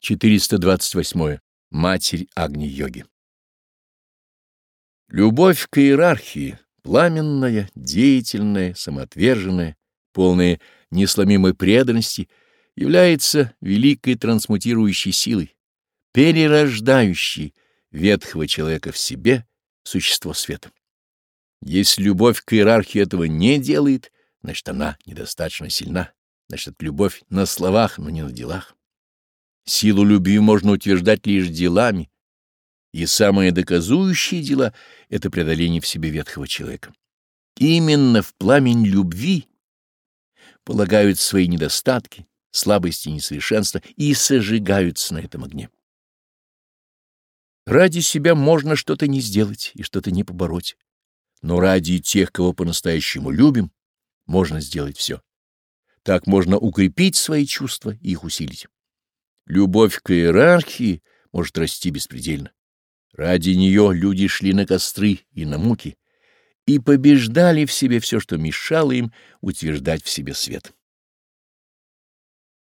428. Матерь Агни-йоги Любовь к иерархии, пламенная, деятельная, самоотверженная, полная несломимой преданности, является великой трансмутирующей силой, перерождающей ветхого человека в себе существо света. Если любовь к иерархии этого не делает, значит, она недостаточно сильна, значит, любовь на словах, но не на делах. Силу любви можно утверждать лишь делами, и самые доказующие дела — это преодоление в себе ветхого человека. Именно в пламень любви полагают свои недостатки, слабости и несовершенства и сожигаются на этом огне. Ради себя можно что-то не сделать и что-то не побороть, но ради тех, кого по-настоящему любим, можно сделать все. Так можно укрепить свои чувства и их усилить. Любовь к иерархии может расти беспредельно. Ради нее люди шли на костры и на муки и побеждали в себе все, что мешало им утверждать в себе свет.